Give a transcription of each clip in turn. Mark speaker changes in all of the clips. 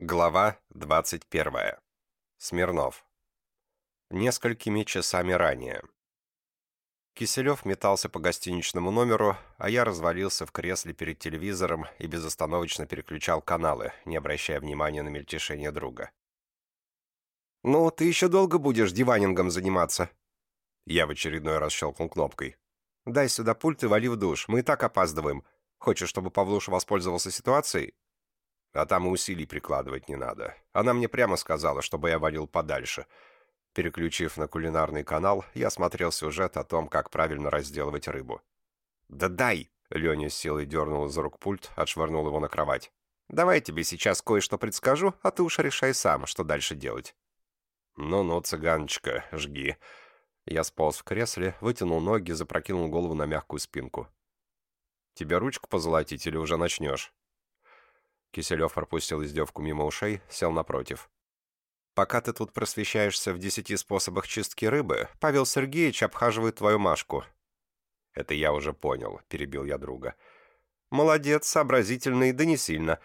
Speaker 1: Глава 21. Смирнов. Несколькими часами ранее. Киселев метался по гостиничному номеру, а я развалился в кресле перед телевизором и безостановочно переключал каналы, не обращая внимания на мельтешение друга. «Ну, ты еще долго будешь диванингом заниматься?» Я в очередной раз щелкнул кнопкой. «Дай сюда пульт и вали в душ, мы и так опаздываем. Хочешь, чтобы Павлуша воспользовался ситуацией?» А там и усилий прикладывать не надо. Она мне прямо сказала, чтобы я валил подальше. Переключив на кулинарный канал, я смотрел сюжет о том, как правильно разделывать рыбу. «Да дай!» — Леня с силой дернул за рук пульт, отшвырнул его на кровать. «Давай тебе сейчас кое-что предскажу, а ты уж решай сам, что дальше делать». «Ну-ну, цыганочка, жги». Я сполз в кресле, вытянул ноги, запрокинул голову на мягкую спинку. «Тебе ручку позолотить или уже начнешь?» Киселев пропустил издевку мимо ушей, сел напротив. «Пока ты тут просвещаешься в десяти способах чистки рыбы, Павел Сергеевич обхаживает твою Машку». «Это я уже понял», — перебил я друга. «Молодец, сообразительный, да не сильно.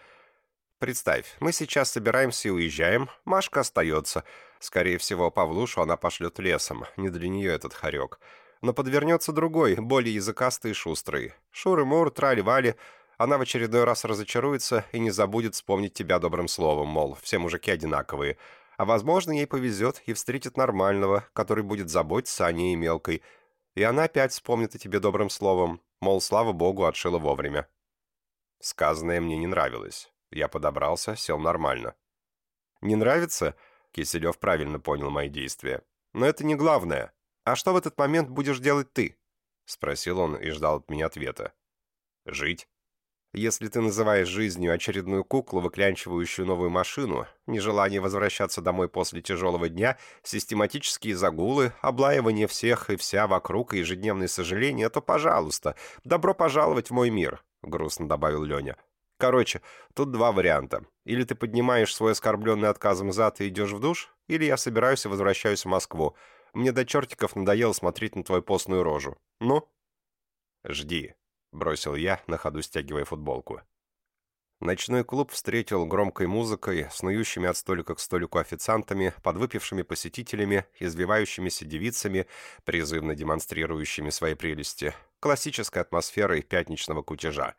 Speaker 1: Представь, мы сейчас собираемся и уезжаем, Машка остается. Скорее всего, Павлушу она пошлет лесом, не для нее этот хорек. Но подвернется другой, более языкастый и шустрый. Шуры-мур, трали-вали, она в очередной раз разочаруется и не забудет вспомнить тебя добрым словом, мол, все мужики одинаковые. А возможно, ей повезет и встретит нормального, который будет заботиться о ней и мелкой. И она опять вспомнит о тебе добрым словом, мол, слава богу, отшила вовремя. Сказанное мне не нравилось. Я подобрался, сел нормально. «Не нравится?» Киселев правильно понял мои действия. «Но это не главное. А что в этот момент будешь делать ты?» Спросил он и ждал от меня ответа. «Жить». Если ты называешь жизнью очередную куклу, выклянчивающую новую машину, нежелание возвращаться домой после тяжелого дня, систематические загулы, облаивание всех и вся вокруг и ежедневные сожаления, то, пожалуйста, добро пожаловать в мой мир», — грустно добавил Леня. «Короче, тут два варианта. Или ты поднимаешь свой оскорбленный отказом зад и идешь в душ, или я собираюсь и возвращаюсь в Москву. Мне до чертиков надоело смотреть на твою постную рожу. Ну?» «Жди», бросил я, на ходу стягивая футболку. Ночной клуб встретил громкой музыкой, снующими от столика к столику официантами, подвыпившими посетителями, извивающимися девицами, призывно демонстрирующими свои прелести, классической атмосферой пятничного кутежа.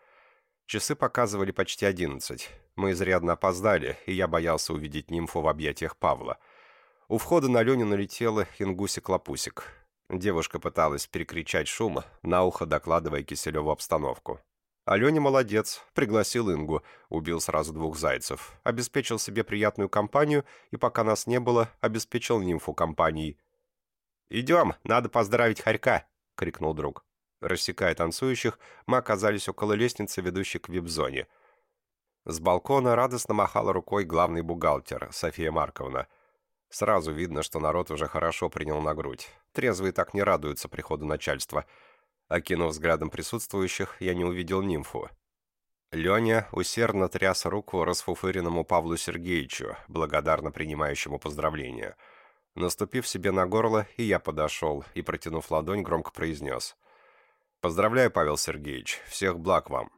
Speaker 1: Часы показывали почти одиннадцать. Мы изрядно опоздали, и я боялся увидеть нимфу в объятиях Павла. У входа на Леню налетела ингусик-лопусик. Девушка пыталась перекричать шум, на ухо докладывая Киселеву обстановку. Аленя молодец, пригласил Ингу, убил сразу двух зайцев, обеспечил себе приятную компанию и, пока нас не было, обеспечил нимфу компанией. «Идем, надо поздравить Харька!» — крикнул друг. Рассекая танцующих, мы оказались около лестницы, ведущей к вип-зоне. С балкона радостно махала рукой главный бухгалтер, София Марковна. Сразу видно, что народ уже хорошо принял на грудь. Трезвые так не радуются приходу начальства. Окинув взглядом присутствующих, я не увидел нимфу. Леня усердно тряс руку расфуфыренному Павлу Сергеевичу, благодарно принимающему поздравления. Наступив себе на горло, и я подошел, и, протянув ладонь, громко произнес. «Поздравляю, Павел Сергеевич, всех благ вам».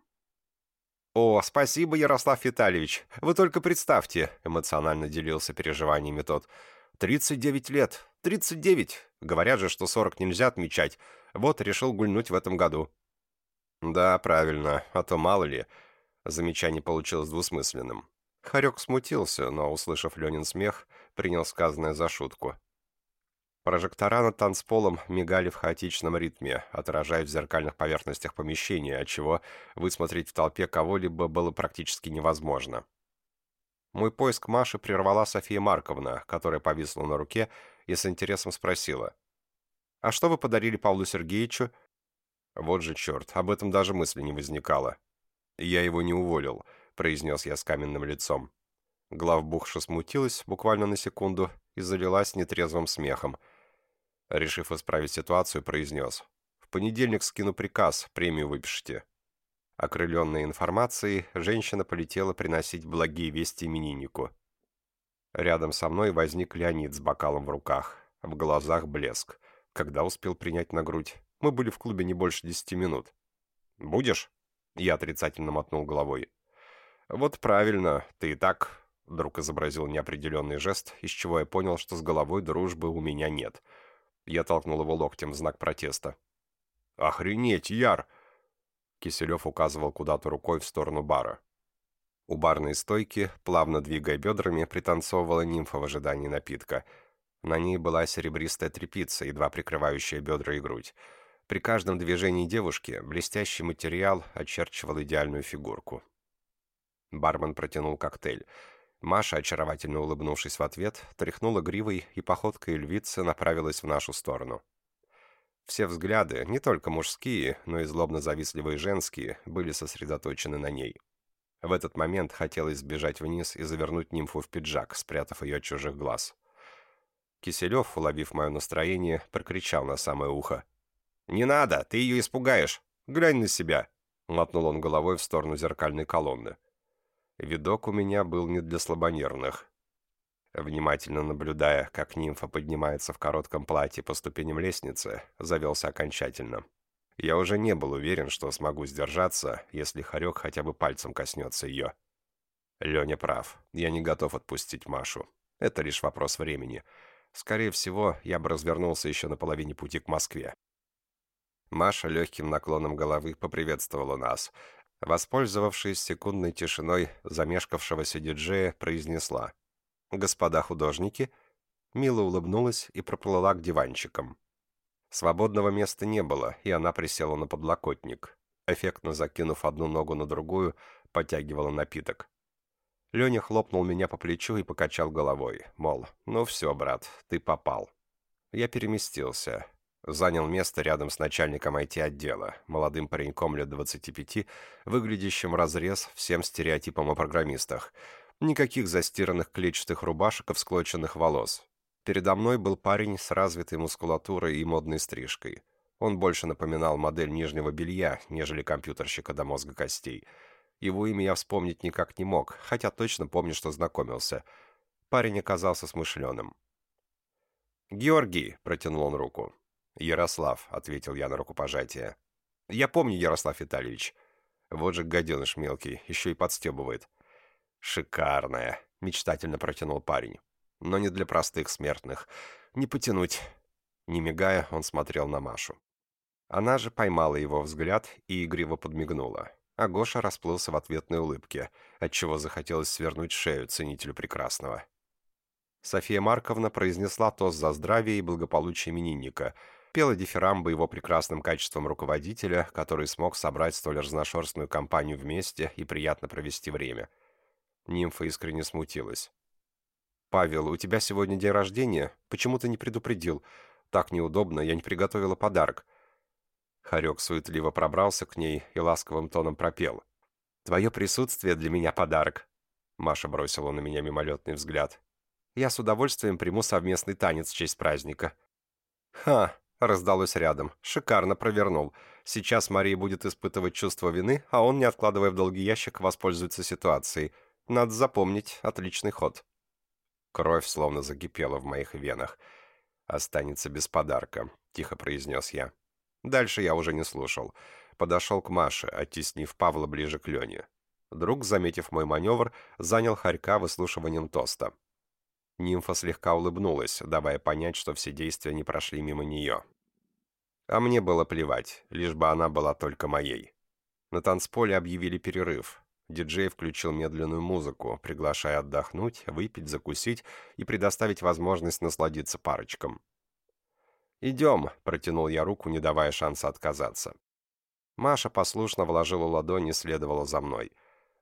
Speaker 1: «О, спасибо, Ярослав Витальевич. Вы только представьте», — эмоционально делился переживаниями тот. «Тридцать девять лет. Тридцать девять. Говорят же, что сорок нельзя отмечать. Вот, решил гульнуть в этом году». «Да, правильно, а то мало ли». Замечание получилось двусмысленным. Харек смутился, но, услышав Ленин смех, принял сказанное за шутку. Прожектора над танцполом мигали в хаотичном ритме, отражаясь в зеркальных поверхностях помещения, отчего высмотреть в толпе кого-либо было практически невозможно. Мой поиск Маши прервала София Марковна, которая повисла на руке и с интересом спросила. «А что вы подарили Павлу Сергеевичу?» «Вот же черт, об этом даже мысли не возникало». «Я его не уволил», — произнес я с каменным лицом. Главбухша смутилась буквально на секунду и залилась нетрезвым смехом — Решив исправить ситуацию, произнес. «В понедельник скину приказ, премию выпишите». Окрыленной информацией, женщина полетела приносить благие вести имениннику. Рядом со мной возник Леонид с бокалом в руках. В глазах блеск. Когда успел принять на грудь? Мы были в клубе не больше десяти минут. «Будешь?» Я отрицательно мотнул головой. «Вот правильно, ты и так...» Друг изобразил неопределенный жест, из чего я понял, что с головой дружбы у меня нет. Я толкнул его локтем в знак протеста. «Охренеть, Яр!» Киселев указывал куда-то рукой в сторону бара. У барной стойки, плавно двигая бедрами, пританцовывала нимфа в ожидании напитка. На ней была серебристая тряпица, едва прикрывающая бедра и грудь. При каждом движении девушки блестящий материал очерчивал идеальную фигурку. Бармен протянул коктейль. Маша, очаровательно улыбнувшись в ответ, тряхнула гривой и походкой львицы направилась в нашу сторону. Все взгляды, не только мужские, но и злобно-завистливые женские, были сосредоточены на ней. В этот момент хотелось сбежать вниз и завернуть нимфу в пиджак, спрятав ее от чужих глаз. Киселев, уловив мое настроение, прокричал на самое ухо. «Не надо, ты ее испугаешь! Глянь на себя!» Мотнул он головой в сторону зеркальной колонны. Видок у меня был не для слабонервных. Внимательно наблюдая, как нимфа поднимается в коротком платье по ступеням лестницы, завелся окончательно. Я уже не был уверен, что смогу сдержаться, если Харек хотя бы пальцем коснется ее. Леня прав. Я не готов отпустить Машу. Это лишь вопрос времени. Скорее всего, я бы развернулся еще на половине пути к Москве. Маша легким наклоном головы поприветствовала нас. Воспользовавшись секундной тишиной замешкавшегося диджея, произнесла «Господа художники», мило улыбнулась и проплыла к диванчикам. Свободного места не было, и она присела на подлокотник. Эффектно закинув одну ногу на другую, потягивала напиток. Леня хлопнул меня по плечу и покачал головой, мол, ну все, брат, ты попал. Я переместился. Занял место рядом с начальником IT-отдела, молодым пареньком лет 25, выглядящим разрез всем стереотипам о программистах. Никаких застиранных клетчатых рубашек и всклоченных волос. Передо мной был парень с развитой мускулатурой и модной стрижкой. Он больше напоминал модель нижнего белья, нежели компьютерщика до мозга костей. Его имя я вспомнить никак не мог, хотя точно помню, что знакомился. Парень оказался смышленым. «Георгий!» — протянул он руку. «Ярослав», — ответил я на рукопожатие. «Я помню, Ярослав Витальевич. Вот же гаденыш мелкий, еще и подстебывает». «Шикарная», — мечтательно протянул парень. «Но не для простых смертных. Не потянуть». Не мигая, он смотрел на Машу. Она же поймала его взгляд и игриво подмигнула. А Гоша расплылся в ответной улыбке, отчего захотелось свернуть шею ценителю прекрасного. София Марковна произнесла тост за здравие и благополучие именинника — пела дифирамбы его прекрасным качеством руководителя, который смог собрать столь разношерстную компанию вместе и приятно провести время. Нимфа искренне смутилась. «Павел, у тебя сегодня день рождения? Почему ты не предупредил? Так неудобно, я не приготовила подарок». Харек суетливо пробрался к ней и ласковым тоном пропел. «Твое присутствие для меня подарок». Маша бросила на меня мимолетный взгляд. «Я с удовольствием приму совместный танец в честь праздника». «Ха!» Раздалось рядом. Шикарно провернул. Сейчас Мария будет испытывать чувство вины, а он, не откладывая в долгий ящик, воспользуется ситуацией. Надо запомнить, отличный ход. Кровь словно закипела в моих венах. «Останется без подарка», — тихо произнес я. Дальше я уже не слушал. Подошел к Маше, оттеснив Павла ближе к Лене. Друг, заметив мой маневр, занял Харька выслушиванием тоста. Нимфа слегка улыбнулась, давая понять, что все действия не прошли мимо нее. А мне было плевать, лишь бы она была только моей. На танцполе объявили перерыв. Диджей включил медленную музыку, приглашая отдохнуть, выпить, закусить и предоставить возможность насладиться парочкам. «Идем», — протянул я руку, не давая шанса отказаться. Маша послушно вложила ладонь и следовала за мной.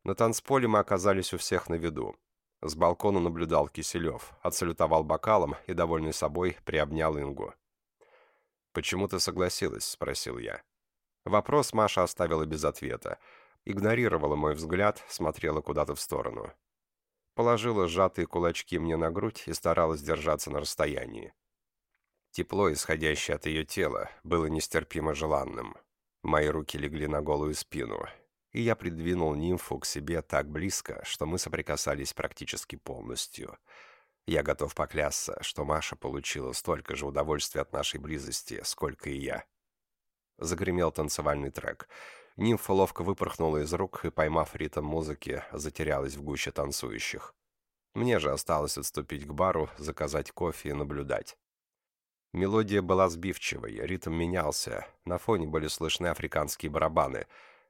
Speaker 1: На танцполе мы оказались у всех на виду. С балкона наблюдал Киселев, отсалютовал бокалом и, довольный собой, приобнял Ингу. «Почему ты согласилась?» — спросил я. Вопрос Маша оставила без ответа. Игнорировала мой взгляд, смотрела куда-то в сторону. Положила сжатые кулачки мне на грудь и старалась держаться на расстоянии. Тепло, исходящее от ее тела, было нестерпимо желанным. Мои руки легли на голую спину, и я придвинул нимфу к себе так близко, что мы соприкасались практически полностью. Я готов поклясться, что Маша получила столько же удовольствия от нашей близости, сколько и я. Загремел танцевальный трек. Нимфа ловко выпорхнула из рук и, поймав ритм музыки, затерялась в гуще танцующих. Мне же осталось отступить к бару, заказать кофе и наблюдать. Мелодия была сбивчивой, ритм менялся, на фоне были слышны африканские барабаны.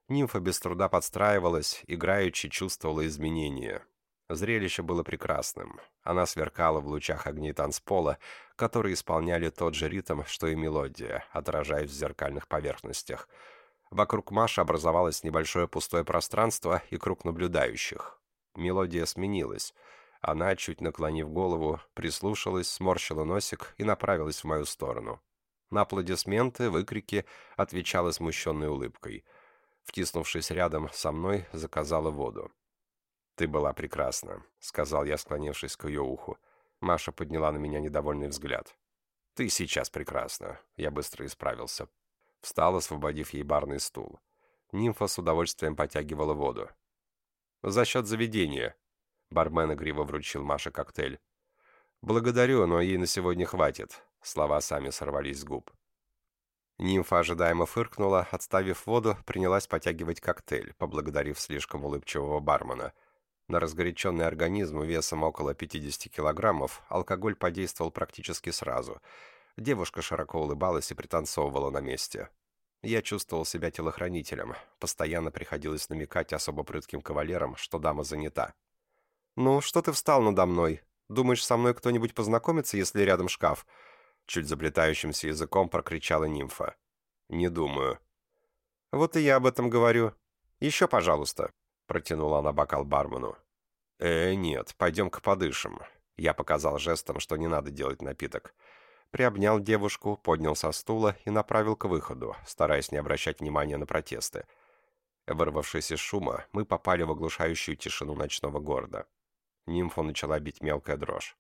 Speaker 1: Нимфа без труда подстраивалась, играючи чувствовала изменения. Зрелище было прекрасным. Она сверкала в лучах огней танцпола, которые исполняли тот же ритм, что и мелодия, отражаясь в зеркальных поверхностях. Вокруг Маши образовалось небольшое пустое пространство и круг наблюдающих. Мелодия сменилась — она, чуть наклонив голову, прислушалась, сморщила носик и направилась в мою сторону. На аплодисменты, выкрики отвечала смущенной улыбкой. Втиснувшись рядом со мной, заказала воду. «Ты была прекрасна», — сказал я, склонившись к ее уху. Маша подняла на меня недовольный взгляд. «Ты сейчас прекрасна», — я быстро исправился. Встал, освободив ей барный стул. Нимфа с удовольствием потягивала воду. «За счет заведения», Бармен игриво вручил Маше коктейль. «Благодарю, но ей на сегодня хватит». Слова сами сорвались с губ. Нимфа ожидаемо фыркнула, отставив воду, принялась потягивать коктейль, поблагодарив слишком улыбчивого бармена. На разгоряченный организм весом около 50 килограммов алкоголь подействовал практически сразу. Девушка широко улыбалась и пританцовывала на месте. Я чувствовал себя телохранителем. Постоянно приходилось намекать особо прытким кавалерам, что дама занята. «Ну, что ты встал надо мной? Думаешь, со мной кто-нибудь познакомится, если рядом шкаф?» Чуть заплетающимся языком прокричала нимфа. «Не думаю». «Вот и я об этом говорю. Еще, пожалуйста», — протянула она бокал бармену. «Э, нет, пойдем-ка подышим». Я показал жестом, что не надо делать напиток. Приобнял девушку, поднял со стула и направил к выходу, стараясь не обращать внимания на протесты. Вырвавшись из шума, мы попали в оглушающую тишину ночного города. Нимфу начала бить мелкая дрожь.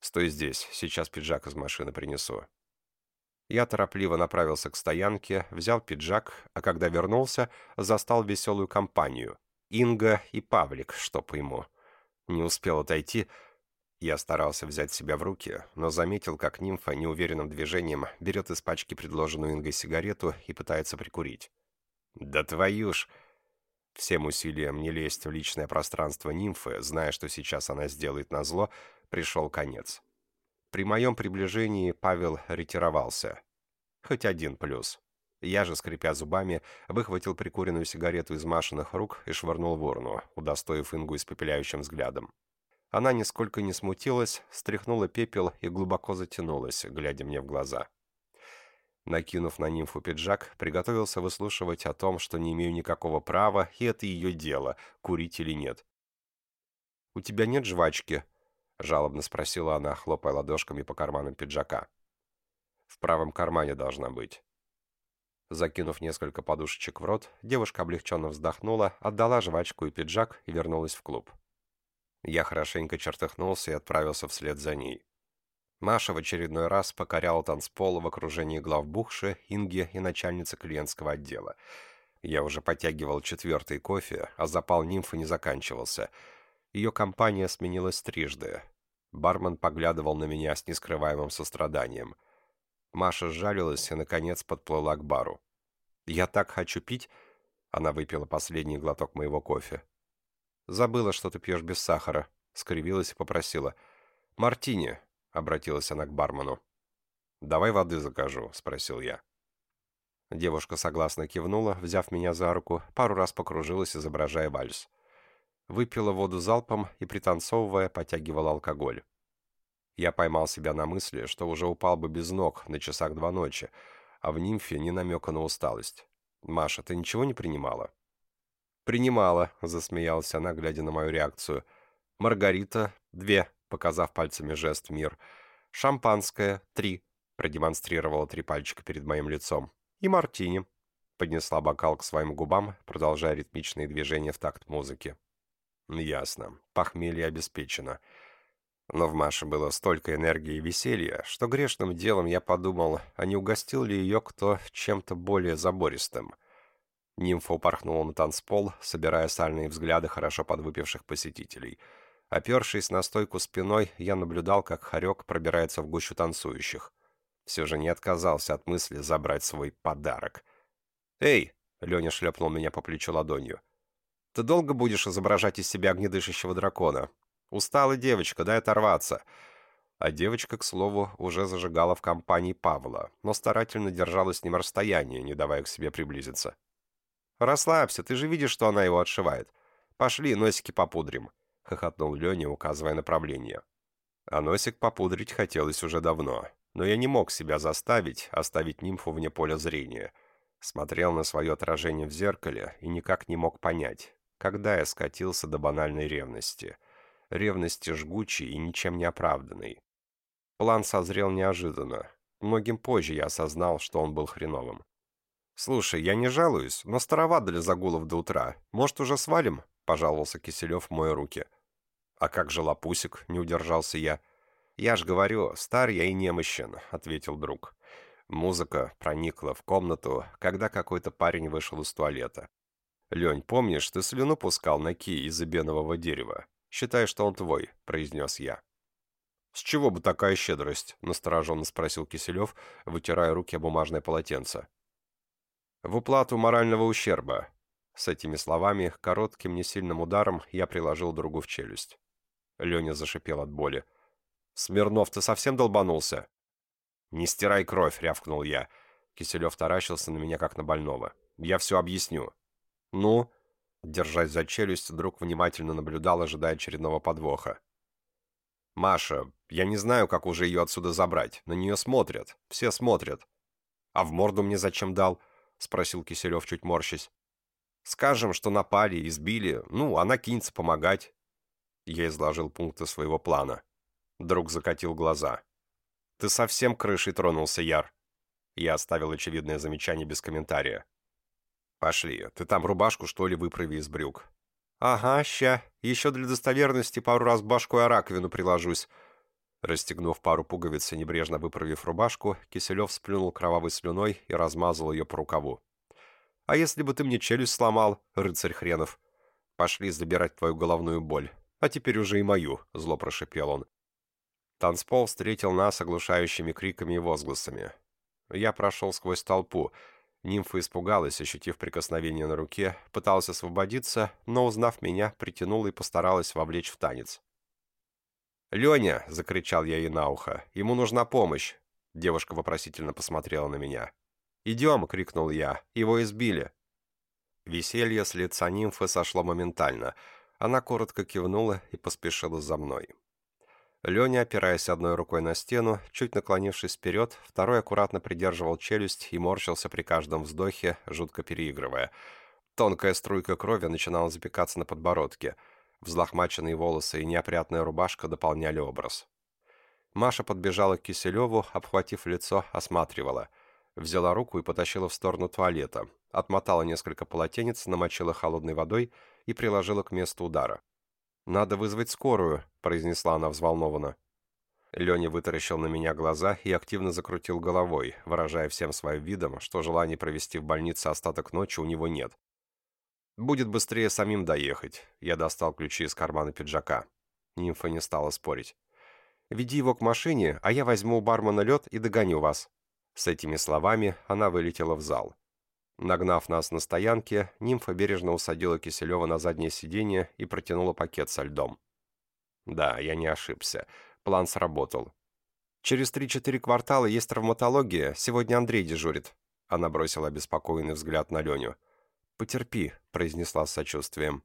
Speaker 1: «Стой здесь, сейчас пиджак из машины принесу». Я торопливо направился к стоянке, взял пиджак, а когда вернулся, застал веселую компанию. Инга и Павлик, чтоб ему. Не успел отойти. Я старался взять себя в руки, но заметил, как нимфа неуверенным движением берет из пачки предложенную Ингой сигарету и пытается прикурить. «Да твою ж!» Всем усилиям не лезть в личное пространство нимфы, зная, что сейчас она сделает назло, пришел конец. При моем приближении Павел ретировался. Хоть один плюс. Я же, скрипя зубами, выхватил прикуренную сигарету из Машиных рук и швырнул в урну, удостоив Ингу испепеляющим взглядом. Она нисколько не смутилась, стряхнула пепел и глубоко затянулась, глядя мне в глаза. Накинув на нимфу пиджак, приготовился выслушивать о том, что не имею никакого права, и это ее дело, курить или нет. «У тебя нет жвачки?» — жалобно спросила она, хлопая ладошками по карманам пиджака. «В правом кармане должна быть». Закинув несколько подушечек в рот, девушка облегченно вздохнула, отдала жвачку и пиджак и вернулась в клуб. Я хорошенько чертыхнулся и отправился вслед за ней. Маша в очередной раз покоряла танцпол в окружении главбухши, Инги и начальницы клиентского отдела. Я уже подтягивал четвертый кофе, а запал нимфы не заканчивался. Ее компания сменилась трижды. Бармен поглядывал на меня с нескрываемым состраданием. Маша сжалилась и, наконец, подплыла к бару. «Я так хочу пить!» Она выпила последний глоток моего кофе. «Забыла, что ты пьешь без сахара», — скривилась и попросила. «Мартини, — обратилась она к бармену. «Давай воды закажу», — спросил я. Девушка согласно кивнула, взяв меня за руку, пару раз покружилась, изображая вальс. Выпила воду залпом и, пританцовывая, потягивала алкоголь. Я поймал себя на мысли, что уже упал бы без ног на часах два ночи, а в нимфе ни намека на усталость. «Маша, ты ничего не принимала?» «Принимала», — засмеялась она, глядя на мою реакцию. «Маргарита, две», показав пальцами жест «Мир». «Шампанское. Три», — продемонстрировала три пальчика перед моим лицом. «И мартини». Поднесла бокал к своим губам, продолжая ритмичные движения в такт музыки. «Ясно. Похмелье обеспечено». Но в Маше было столько энергии и веселья, что грешным делом я подумал, а не угостил ли ее кто чем-то более забористым. Нимфа упорхнула на танцпол, собирая сальные взгляды хорошо подвыпивших посетителей — Опершись на стойку спиной, я наблюдал, как хорек пробирается в гущу танцующих. Все же не отказался от мысли забрать свой подарок. «Эй!» — Леня шлепнул меня по плечу ладонью. «Ты долго будешь изображать из себя огнедышащего дракона? «Устала девочка, дай оторваться». А девочка, к слову, уже зажигала в компании Павла, но старательно держала с ним расстояние, не давая к себе приблизиться. «Расслабься, ты же видишь, что она его отшивает. Пошли, носики попудрим», — хохотнул Леня, указывая направление. А носик попудрить хотелось уже давно, но я не мог себя заставить оставить нимфу вне поля зрения. Смотрел на свое отражение в зеркале и никак не мог понять, когда я скатился до банальной ревности. Ревности жгучей и ничем не оправданной. План созрел неожиданно. Многим позже я осознал, что он был хреновым. «Слушай, я не жалуюсь, но староват для загулов до утра. Может, уже свалим?» — пожаловался Киселев в мои руки. «А как же Лапусик?» — не удержался я. «Я ж говорю, стар я и немощен», — ответил друг. Музыка проникла в комнату, когда какой-то парень вышел из туалета. «Лень, помнишь, ты слюну пускал на ки из эбенового дерева? Считай, что он твой», — произнес я. «С чего бы такая щедрость?» — настороженно спросил Киселев, вытирая руки о бумажное полотенце. «В уплату морального ущерба». С этими словами, коротким несильным ударом, я приложил другу в челюсть. Леня зашипел от боли. «Смирнов, ты совсем долбанулся?» «Не стирай кровь», — рявкнул я. Киселев таращился на меня, как на больного. «Я все объясню». «Ну?» Держась за челюсть, друг внимательно наблюдал, ожидая очередного подвоха. «Маша, я не знаю, как уже ее отсюда забрать. На нее смотрят. Все смотрят». «А в морду мне зачем дал?» — спросил Киселев, чуть морщись. «Скажем, что напали, избили. Ну, она кинется помогать». Я изложил пункты своего плана. Друг закатил глаза. «Ты совсем крышей тронулся, Яр». Я оставил очевидное замечание без комментария. «Пошли. Ты там рубашку, что ли, выправи из брюк?» «Ага, ща. Еще для достоверности пару раз башку о раковину приложусь». Расстегнув пару пуговиц и небрежно выправив рубашку, Киселев сплюнул кровавой слюной и размазал ее по рукаву. «А если бы ты мне челюсть сломал, рыцарь хренов? Пошли забирать твою головную боль. А теперь уже и мою», — зло прошипел он. Танцпол встретил нас оглушающими криками и возгласами. Я прошел сквозь толпу, Нимфа испугалась, ощутив прикосновение на руке, пыталась освободиться, но, узнав меня, притянула и постаралась вовлечь в танец. «Леня!» — закричал я ей на ухо. «Ему нужна помощь!» Девушка вопросительно посмотрела на меня. «Идем!» — крикнул я. «Его избили!» Веселье с лица нимфы сошло моментально. Она коротко кивнула и поспешила за мной. Леня, опираясь одной рукой на стену, чуть наклонившись вперед, второй аккуратно придерживал челюсть и морщился при каждом вздохе, жутко переигрывая. Тонкая струйка крови начинала запекаться на подбородке. Взлохмаченные волосы и неопрятная рубашка дополняли образ. Маша подбежала к Киселеву, обхватив лицо, осматривала. Взяла руку и потащила в сторону туалета. Отмотала несколько полотенец, намочила холодной водой и приложила к месту удара. «Надо вызвать скорую», — произнесла она взволнованно. Леня вытаращил на меня глаза и активно закрутил головой, выражая всем своим видом, что желания провести в больнице остаток ночи у него нет. «Будет быстрее самим доехать», — я достал ключи из кармана пиджака. Нимфа не стала спорить. «Веди его к машине, а я возьму у бармена лед и догоню вас». С этими словами она вылетела в зал. Нагнав нас на стоянке, нимфа бережно усадила Киселева на заднее сиденье и протянула пакет со льдом. Да, я не ошибся. План сработал. «Через три-четыре квартала есть травматология. Сегодня Андрей дежурит». Она бросила обеспокоенный взгляд на Леню. «Потерпи», — произнесла с сочувствием.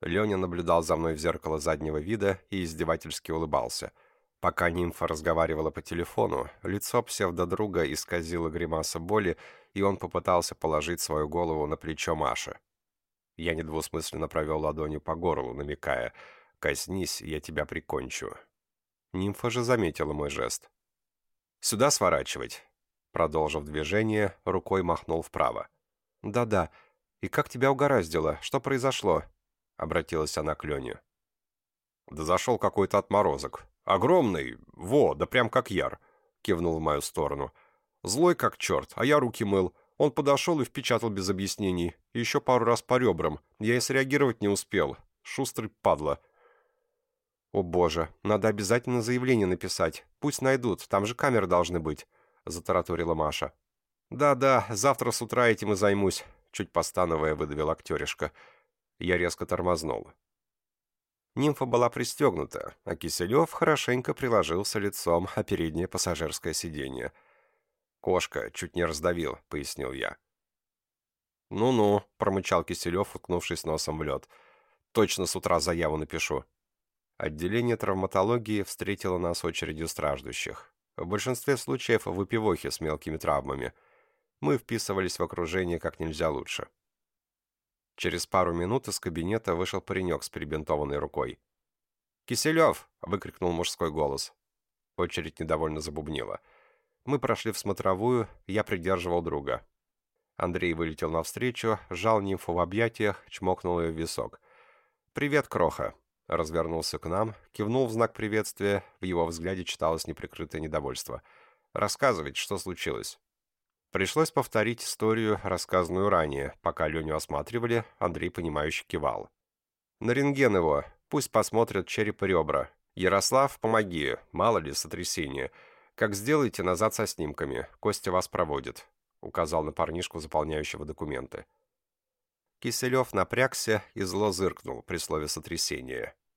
Speaker 1: Леня наблюдал за мной в зеркало заднего вида и издевательски улыбался — Пока нимфа разговаривала по телефону, лицо псевдодруга исказило гримаса боли, и он попытался положить свою голову на плечо Маши. Я недвусмысленно провел ладонью по горлу, намекая «Коснись, я тебя прикончу». Нимфа же заметила мой жест. «Сюда сворачивать?» Продолжив движение, рукой махнул вправо. «Да-да. И как тебя угораздило? Что произошло?» Обратилась она к Лене. «Да зашел какой-то отморозок. «Огромный! Во, да прям как Яр!» — кивнул в мою сторону. «Злой как черт, а я руки мыл. Он подошел и впечатал без объяснений. еще пару раз по ребрам. Я и среагировать не успел. Шустрый падла». «О боже, надо обязательно заявление написать. Пусть найдут, там же камеры должны быть», — затараторила Маша. «Да-да, завтра с утра этим и займусь», — чуть постановая выдавил актеришка. Я резко тормознул. Нимфа была пристегнута, а Киселев хорошенько приложился лицом о переднее пассажирское сиденье. «Кошка чуть не раздавил», — пояснил я. «Ну-ну», — промычал Киселев, уткнувшись носом в лед. «Точно с утра заяву напишу». Отделение травматологии встретило нас очередью страждущих. В большинстве случаев выпивохи с мелкими травмами. Мы вписывались в окружение как нельзя лучше. Через пару минут из кабинета вышел паренек с перебинтованной рукой. «Киселев!» — выкрикнул мужской голос. Очередь недовольно забубнила. Мы прошли в смотровую, я придерживал друга. Андрей вылетел навстречу, сжал нимфу в объятиях, чмокнул ее в висок. «Привет, Кроха!» Развернулся к нам, кивнул в знак приветствия, в его взгляде читалось неприкрытое недовольство. «Рассказывайте, что случилось?» Пришлось повторить историю, рассказанную ранее. Пока Леню осматривали, Андрей, понимающе кивал. «На рентген его. Пусть посмотрят череп и ребра. Ярослав, помоги. Мало ли, сотрясение. Как сделаете, назад со снимками. Костя вас проводит», — указал на парнишку, заполняющего документы. Киселев напрягся и зло зыркнул при слове сотрясения.